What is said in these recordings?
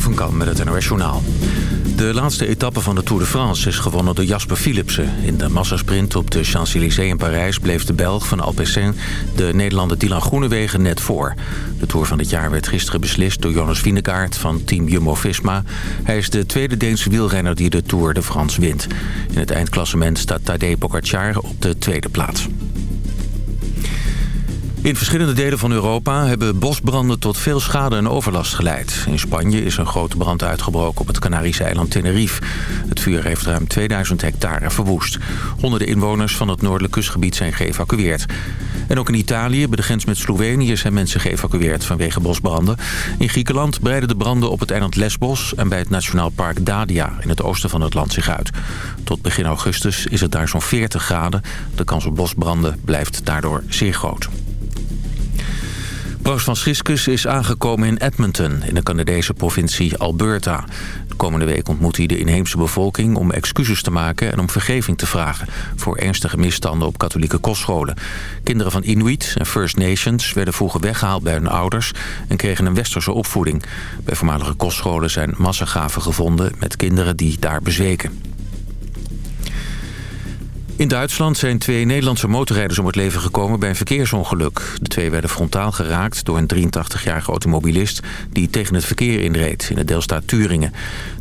Van met het NOS. De laatste etappe van de Tour de France is gewonnen door Jasper Philipsen. In de massasprint op de Champs-Élysées in Parijs bleef de Belg van Alpecin... de Nederlander Dylan Groenewegen net voor. De Tour van dit jaar werd gisteren beslist door Jonas Vingegaard van team Jumbo-Visma. Hij is de tweede Deense wielrenner die de Tour de France wint. In het eindklassement staat Tadej Pogacar op de tweede plaats. In verschillende delen van Europa hebben bosbranden tot veel schade en overlast geleid. In Spanje is een grote brand uitgebroken op het Canarische eiland Tenerife. Het vuur heeft ruim 2000 hectare verwoest. Honderden inwoners van het noordelijk kustgebied zijn geëvacueerd. En ook in Italië, bij de grens met Slovenië, zijn mensen geëvacueerd vanwege bosbranden. In Griekenland breiden de branden op het eiland Lesbos en bij het Nationaal Park Dadia in het oosten van het land zich uit. Tot begin augustus is het daar zo'n 40 graden. De kans op bosbranden blijft daardoor zeer groot. Paus Franciscus is aangekomen in Edmonton, in de Canadese provincie Alberta. De komende week ontmoet hij de inheemse bevolking om excuses te maken... en om vergeving te vragen voor ernstige misstanden op katholieke kostscholen. Kinderen van Inuit en First Nations werden vroeger weggehaald bij hun ouders... en kregen een westerse opvoeding. Bij voormalige kostscholen zijn massagraven gevonden met kinderen die daar bezweken. In Duitsland zijn twee Nederlandse motorrijders om het leven gekomen bij een verkeersongeluk. De twee werden frontaal geraakt door een 83-jarige automobilist die tegen het verkeer inreed in de deelstaat Turingen.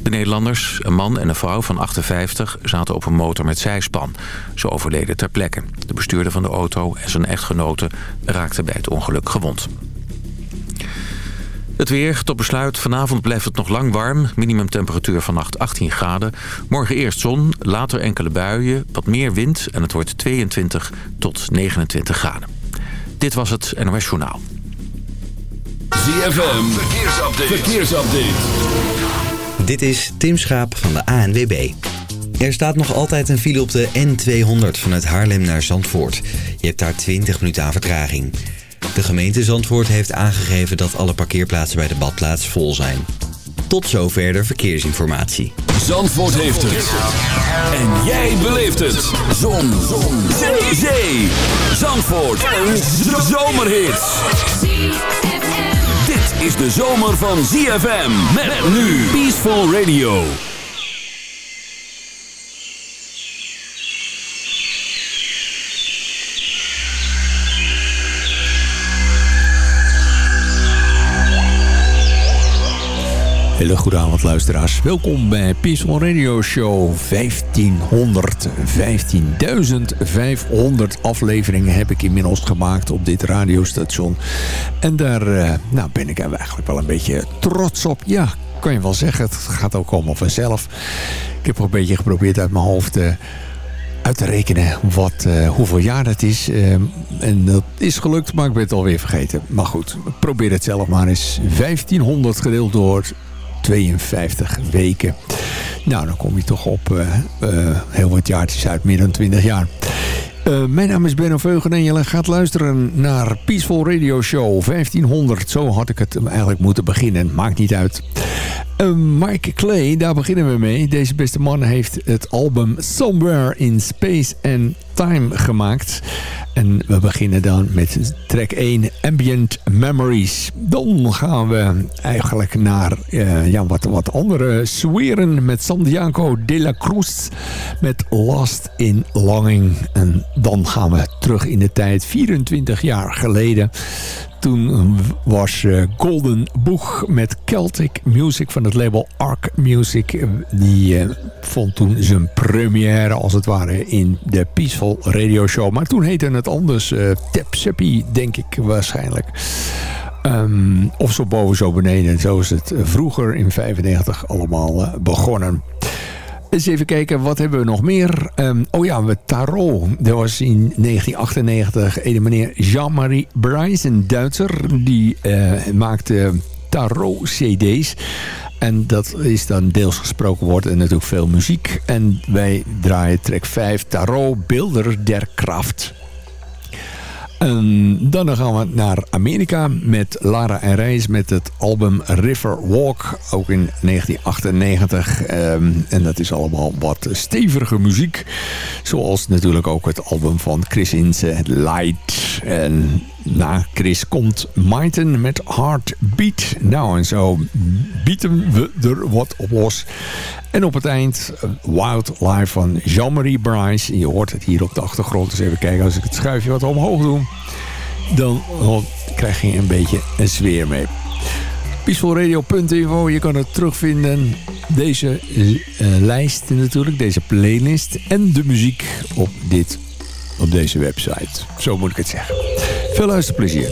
De Nederlanders, een man en een vrouw van 58, zaten op een motor met zijspan. Ze overleden ter plekke. De bestuurder van de auto en zijn echtgenote raakten bij het ongeluk gewond. Het weer, tot besluit. Vanavond blijft het nog lang warm. Minimumtemperatuur vannacht 18 graden. Morgen eerst zon, later enkele buien, wat meer wind... en het wordt 22 tot 29 graden. Dit was het NOS Journaal. ZFM, verkeersupdate. verkeersupdate. Dit is Tim Schaap van de ANWB. Er staat nog altijd een file op de N200 vanuit Haarlem naar Zandvoort. Je hebt daar 20 minuten aan vertraging... De gemeente Zandvoort heeft aangegeven dat alle parkeerplaatsen bij de badplaats vol zijn. Tot zover de verkeersinformatie. Zandvoort heeft het. En jij beleeft het. Zon. Zon. Zee. Zee. Zandvoort. Een zomerhit. Dit is de zomer van ZFM. Met nu Peaceful Radio. Hele goede avond luisteraars. Welkom bij Peaceful Radio Show 1515. 1500 afleveringen heb ik inmiddels gemaakt op dit radiostation. En daar uh, nou ben ik eigenlijk wel een beetje trots op. Ja, kan je wel zeggen. Het gaat ook allemaal vanzelf. Ik heb een beetje geprobeerd uit mijn hoofd... Uh, uit te rekenen wat, uh, hoeveel jaar dat is. En dat is gelukt, maar ik ben het alweer vergeten. Maar goed, probeer het zelf maar eens. 1500 gedeeld door 52 weken. Nou, dan kom je toch op uh, uh, heel wat jaartjes uit, meer dan 20 jaar. Uh, mijn naam is Benno Veugen en je gaat luisteren naar Peaceful Radio Show 1500. Zo had ik het eigenlijk moeten beginnen. Maakt niet uit. Mike Clay, daar beginnen we mee. Deze beste man heeft het album Somewhere in Space and Time gemaakt. En we beginnen dan met track 1, Ambient Memories. Dan gaan we eigenlijk naar uh, ja, wat, wat andere sferen met Santiago de la Cruz met Lost in Longing. En dan gaan we terug in de tijd, 24 jaar geleden. Toen was uh, Golden Boeg met Celtic Music van het label Arc Music. Die uh, vond toen zijn première als het ware in de Peaceful Radio Show. Maar toen heette het anders. Uh, Tap denk ik waarschijnlijk. Um, of zo boven, zo beneden. Zo is het vroeger in 95 allemaal begonnen. Eens even kijken, wat hebben we nog meer? Um, oh ja, we Tarot. Dat was in 1998 een meneer Jean-Marie Bryce, een Duitser. Die uh, maakte tarot-cd's. En dat is dan deels gesproken woord en natuurlijk veel muziek. En wij draaien track 5, Tarot, Beelder der Kraft. En dan gaan we naar Amerika met Lara en Reis met het album River Walk. Ook in 1998. Um, en dat is allemaal wat stevige muziek. Zoals natuurlijk ook het album van Chris Ince, Light. En na Chris komt Maiten met Heartbeat. Nou, en zo bieten we er wat op los. En op het eind uh, Wildlife van Jean-Marie Bryce. Je hoort het hier op de achtergrond. Dus even kijken als ik het schuifje wat omhoog doe. Dan krijg je een beetje een sfeer mee. Peacefulradio.info, je kan het terugvinden. Deze uh, lijst natuurlijk, deze playlist en de muziek op, dit, op deze website. Zo moet ik het zeggen. Veel luisterplezier.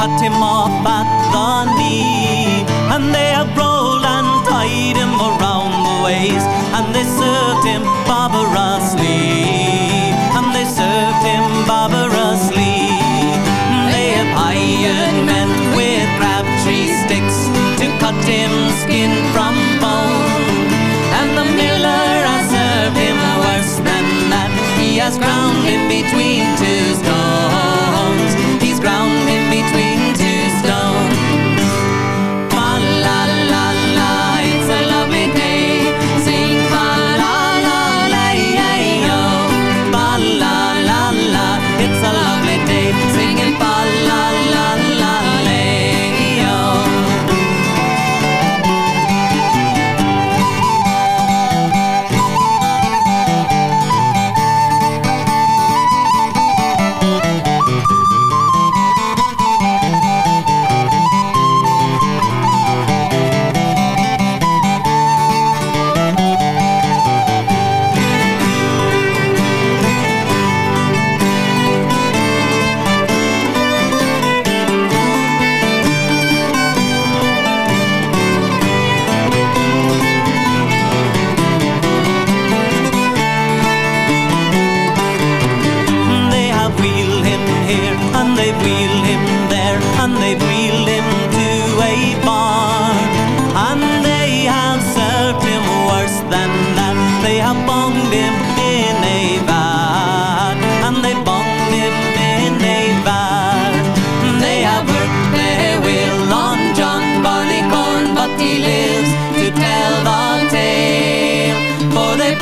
cut him off at the knee. And they have rolled and tied him around the waist, and they served him barbarously. And they served him barbarously. They have hired men with crabtree sticks to cut him skin from bone. And the miller has served him worse than that. He has ground him between two stones.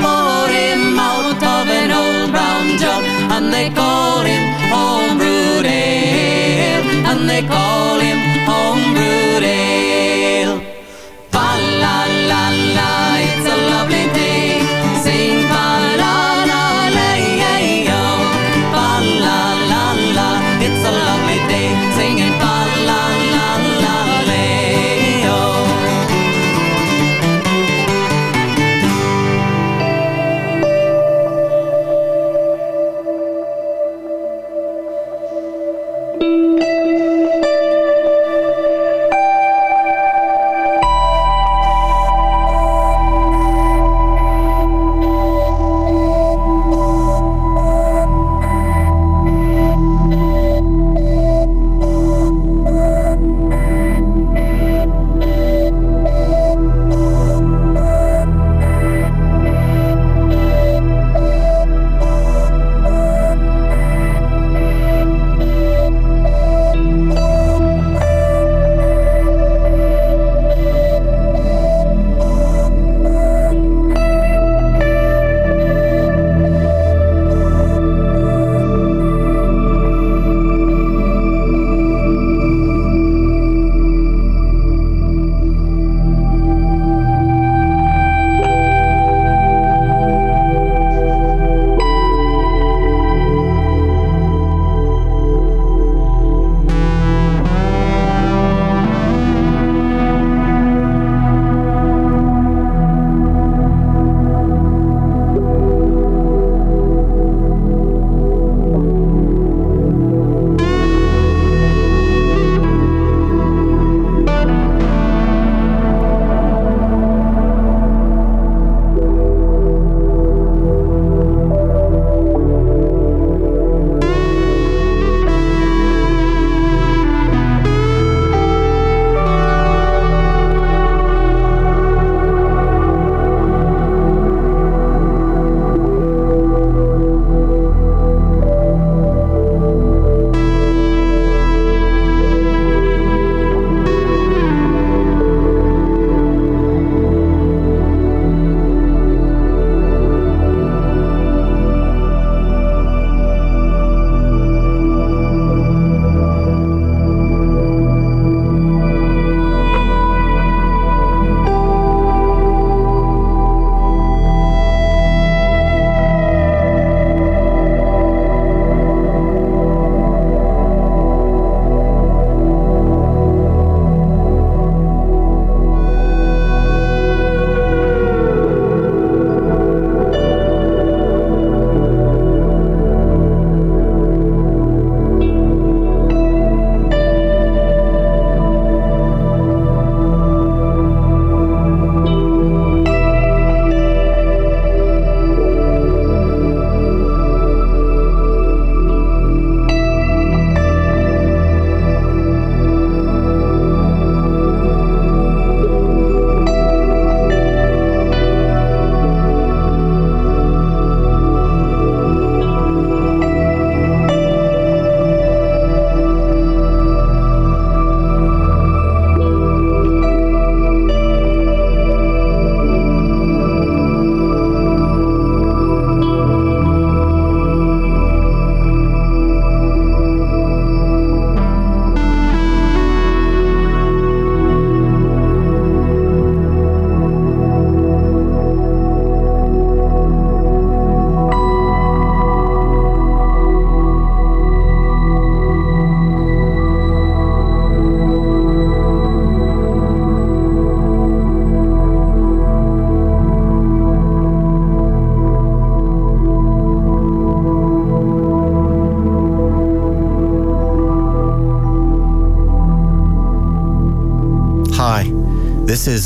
amore out of an old brown jug and they call him homebrewed ale and they call him homebrewed ale.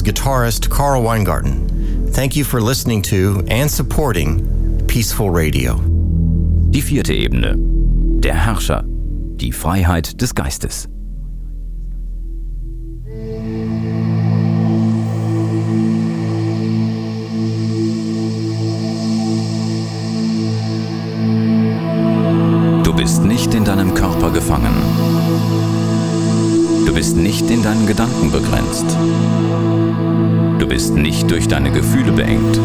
Is guitarist Carl Weingarten. Thank you for listening to and supporting Peaceful Radio. Die vierte Ebene. Der Herrscher. Die Freiheit des Geistes. Deine Gefühle beengt.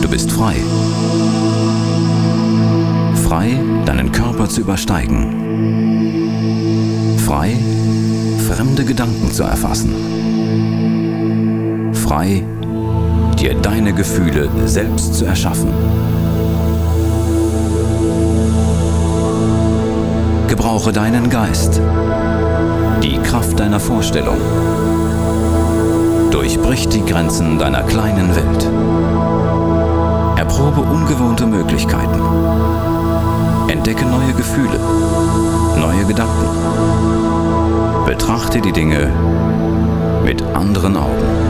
Du bist frei. Frei, deinen Körper zu übersteigen. Frei, fremde Gedanken zu erfassen. Frei, dir deine Gefühle selbst zu erschaffen. Gebrauche deinen Geist, die Kraft deiner Vorstellung. Durchbrich die Grenzen deiner kleinen Welt. Erprobe ungewohnte Möglichkeiten. Entdecke neue Gefühle, neue Gedanken. Betrachte die Dinge mit anderen Augen.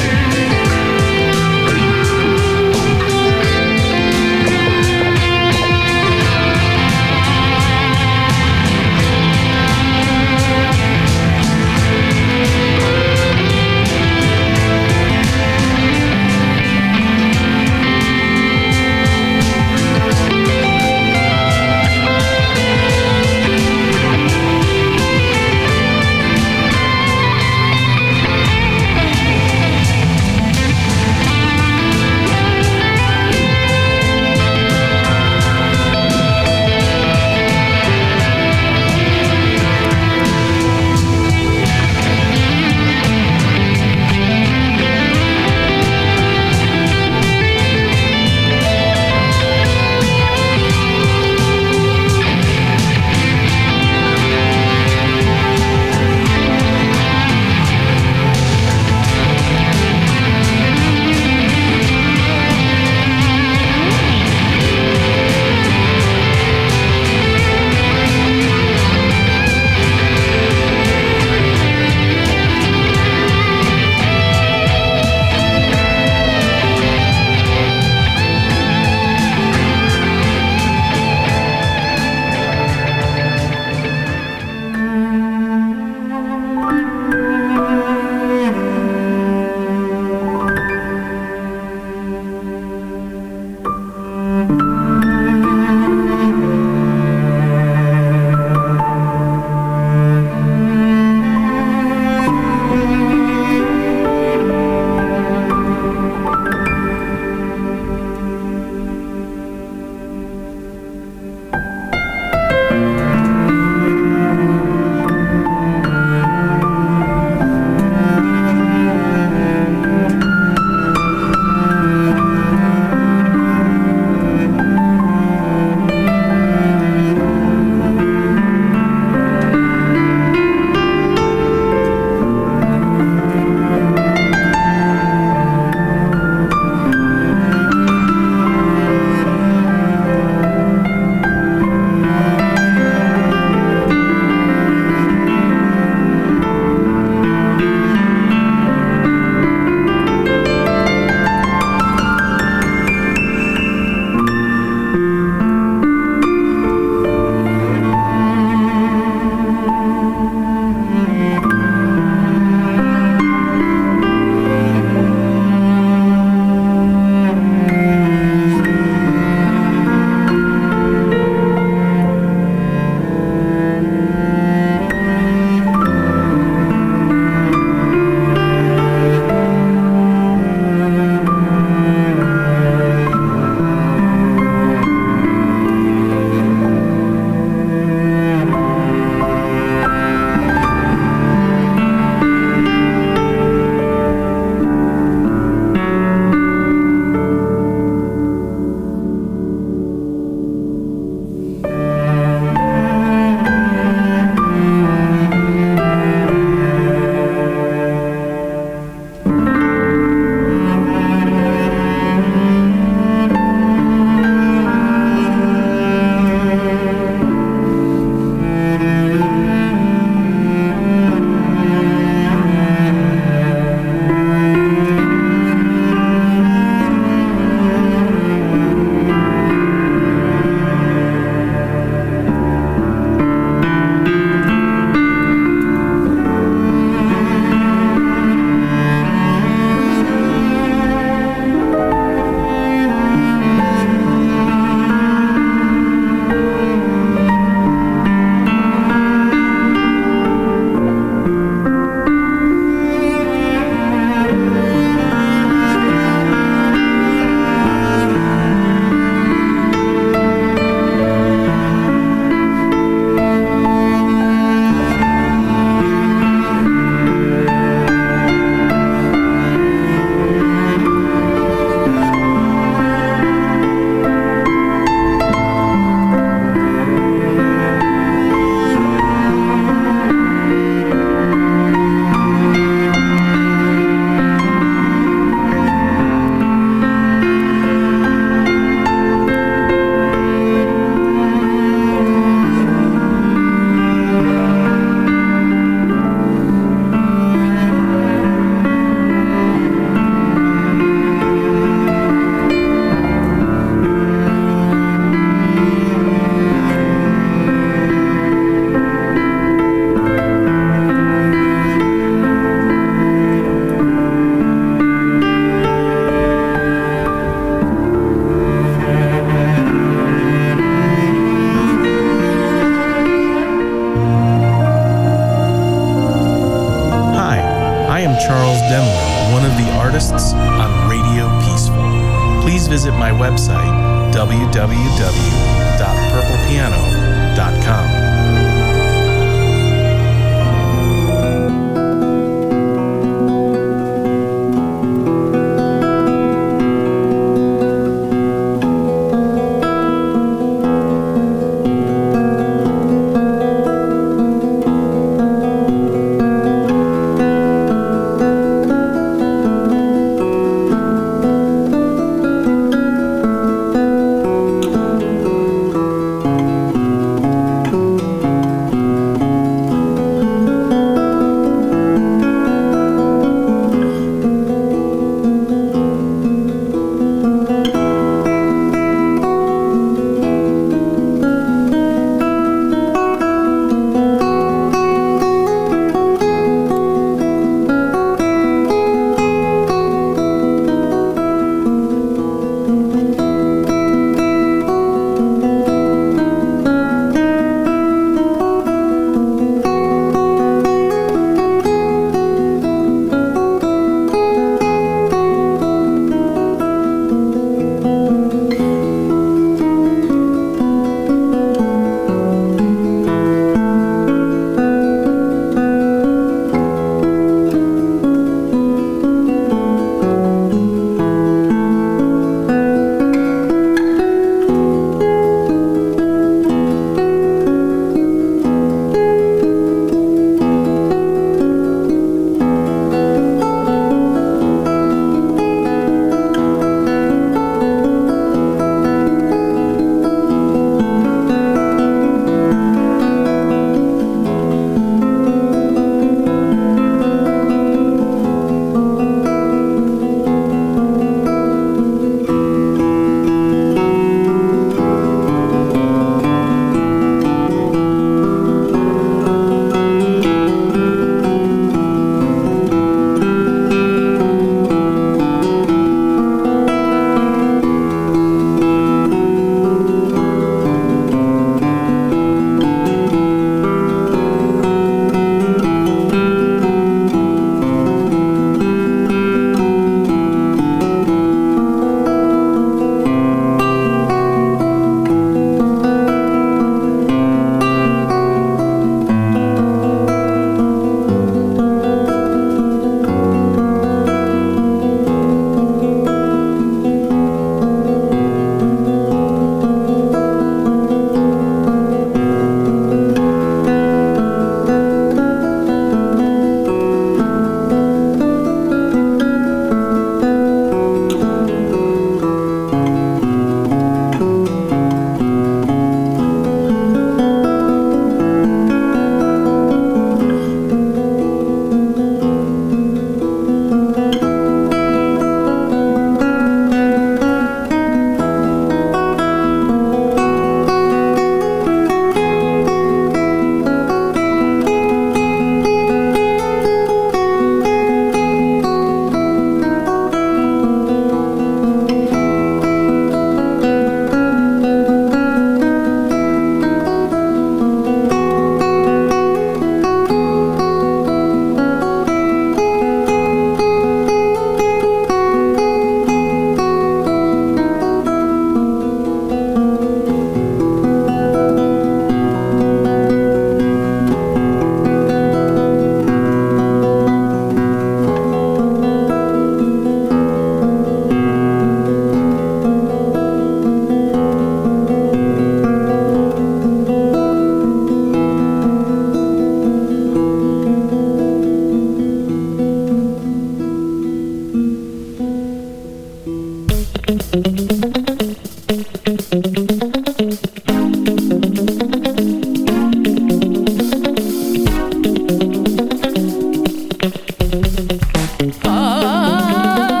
oh.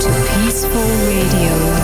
to Peaceful Radio.